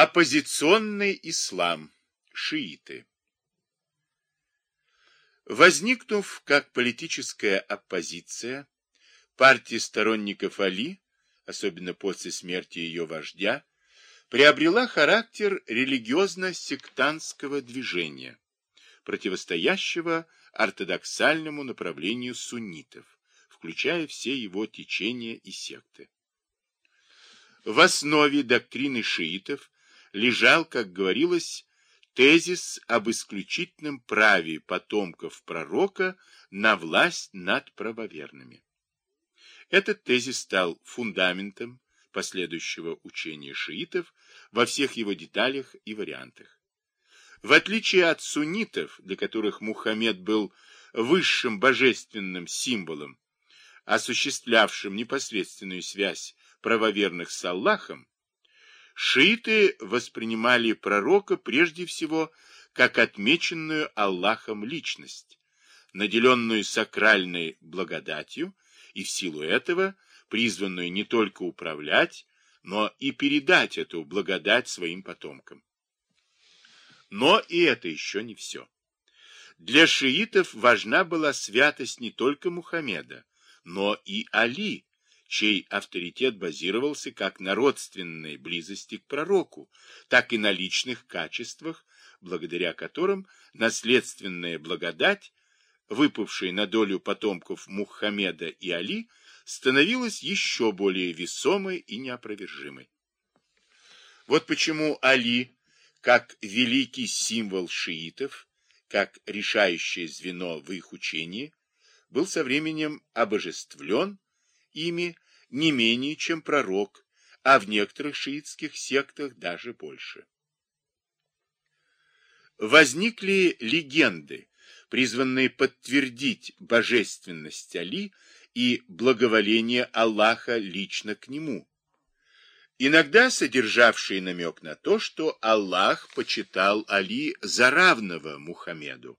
Оппозиционный ислам. Шииты. Возникнув как политическая оппозиция, партия сторонников Али, особенно после смерти ее вождя, приобрела характер религиозно-сектантского движения, противостоящего ортодоксальному направлению суннитов, включая все его течения и секты. В основе доктрины шиитов лежал, как говорилось, тезис об исключительном праве потомков пророка на власть над правоверными. Этот тезис стал фундаментом последующего учения шиитов во всех его деталях и вариантах. В отличие от суннитов, для которых Мухаммед был высшим божественным символом, осуществлявшим непосредственную связь правоверных с Аллахом, шииты воспринимали пророка прежде всего как отмеченную Аллахом личность, наделенную сакральной благодатью и в силу этого призванную не только управлять, но и передать эту благодать своим потомкам. Но и это еще не все. Для шиитов важна была святость не только Мухаммеда, но и Али, чей авторитет базировался как на родственной близости к пророку, так и на личных качествах, благодаря которым наследственная благодать, выпавшая на долю потомков Мухаммеда и Али, становилась еще более весомой и неопровержимой. Вот почему Али, как великий символ шиитов, как решающее звено в их учении, был со временем обожествлен ими не менее, чем пророк, а в некоторых шиитских сектах даже больше. Возникли легенды, призванные подтвердить божественность Али и благоволение Аллаха лично к нему, иногда содержавшие намек на то, что Аллах почитал Али за равного Мухаммеду,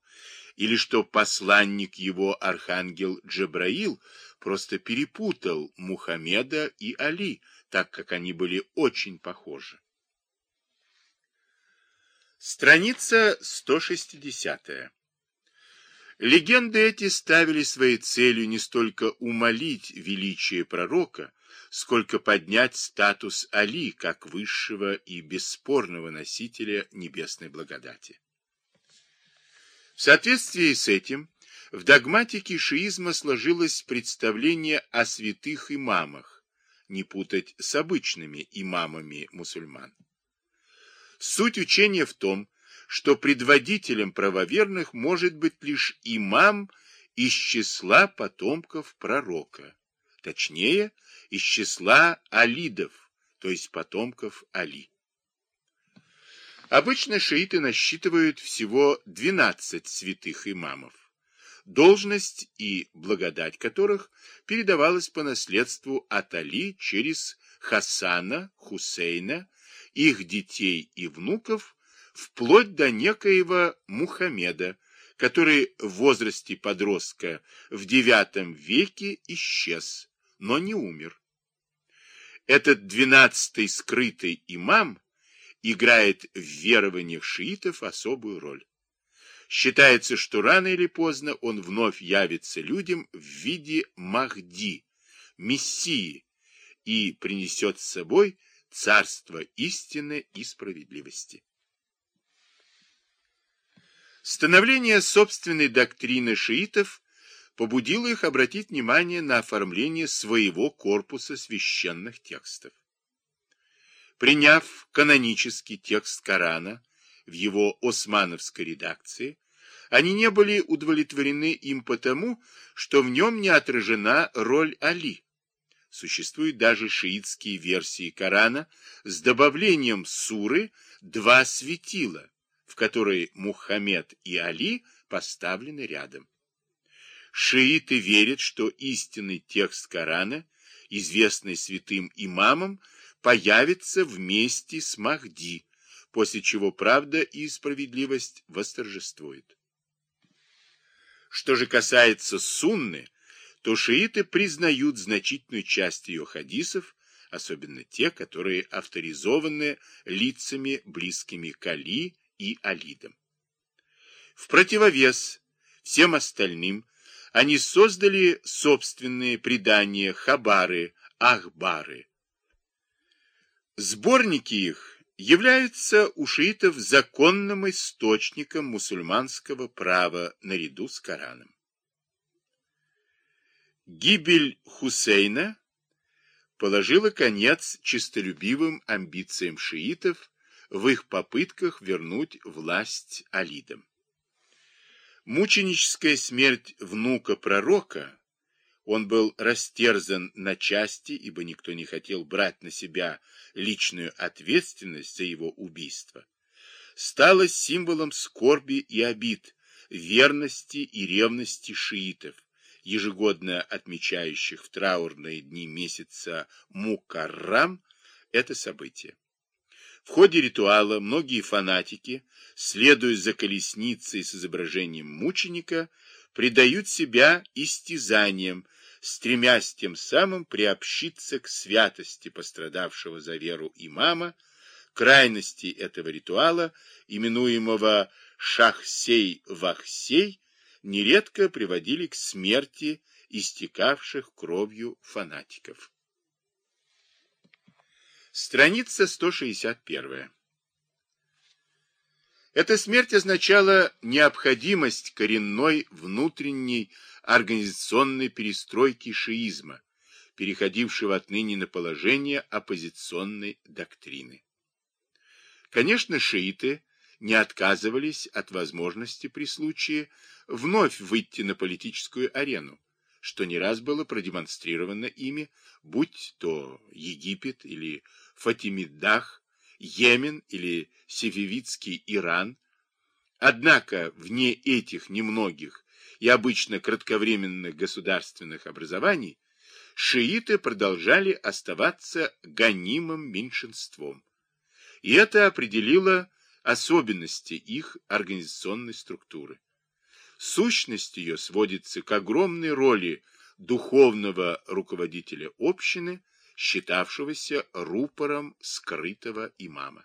или что посланник его архангел Джабраил просто перепутал Мухаммеда и Али, так как они были очень похожи. Страница 160. Легенды эти ставили своей целью не столько умолить величие пророка, сколько поднять статус Али как высшего и бесспорного носителя небесной благодати. В соответствии с этим в догматике шиизма сложилось представление о святых имамах, не путать с обычными имамами мусульман. Суть учения в том, что предводителем правоверных может быть лишь имам из числа потомков пророка, точнее, из числа алидов, то есть потомков Али. Обычно шииты насчитывают всего 12 святых имамов, должность и благодать которых передавалась по наследству от Али через Хасана, Хусейна, их детей и внуков, вплоть до некоего Мухаммеда, который в возрасте подростка в IX веке исчез, но не умер. Этот двенадцатый скрытый имам играет в верованиях шиитов особую роль. Считается, что рано или поздно он вновь явится людям в виде Махди, Мессии, и принесет с собой царство истины и справедливости. Становление собственной доктрины шиитов побудило их обратить внимание на оформление своего корпуса священных текстов. Приняв канонический текст Корана в его османовской редакции, они не были удовлетворены им потому, что в нем не отражена роль Али. Существуют даже шиитские версии Корана с добавлением суры «два светила», в которой Мухаммед и Али поставлены рядом. Шииты верят, что истинный текст Корана, известный святым имамом, появится вместе с Махди, после чего правда и справедливость восторжествует. Что же касается Сунны, то шииты признают значительную часть ее хадисов, особенно те, которые авторизованы лицами, близкими к Али и Алидам. В противовес всем остальным они создали собственные предания, хабары, ахбары. Сборники их являются у шиитов законным источником мусульманского права наряду с Кораном. Гибель Хусейна положила конец честолюбивым амбициям шиитов в их попытках вернуть власть алидам. Мученическая смерть внука пророка, он был растерзан на части, ибо никто не хотел брать на себя личную ответственность за его убийство, стала символом скорби и обид, верности и ревности шиитов, ежегодно отмечающих в траурные дни месяца Мукаррам это событие. В ходе ритуала многие фанатики, следуя за колесницей с изображением мученика, предают себя истязаниям, стремясь тем самым приобщиться к святости пострадавшего за веру имама, крайности этого ритуала, именуемого Шахсей-Вахсей, нередко приводили к смерти истекавших кровью фанатиков. Страница 161. Эта смерть означала необходимость коренной внутренней организационной перестройки шиизма, переходившего отныне на положение оппозиционной доктрины. Конечно, шииты не отказывались от возможности при случае вновь выйти на политическую арену, что не раз было продемонстрировано ими, будь то Египет или Фатимиддах, Йемен или Сефевидский Иран. Однако вне этих немногих и обычно кратковременных государственных образований шииты продолжали оставаться гонимым меньшинством. И это определило особенности их организационной структуры. Сущность ее сводится к огромной роли духовного руководителя общины, считавшегося рупором скрытого имама.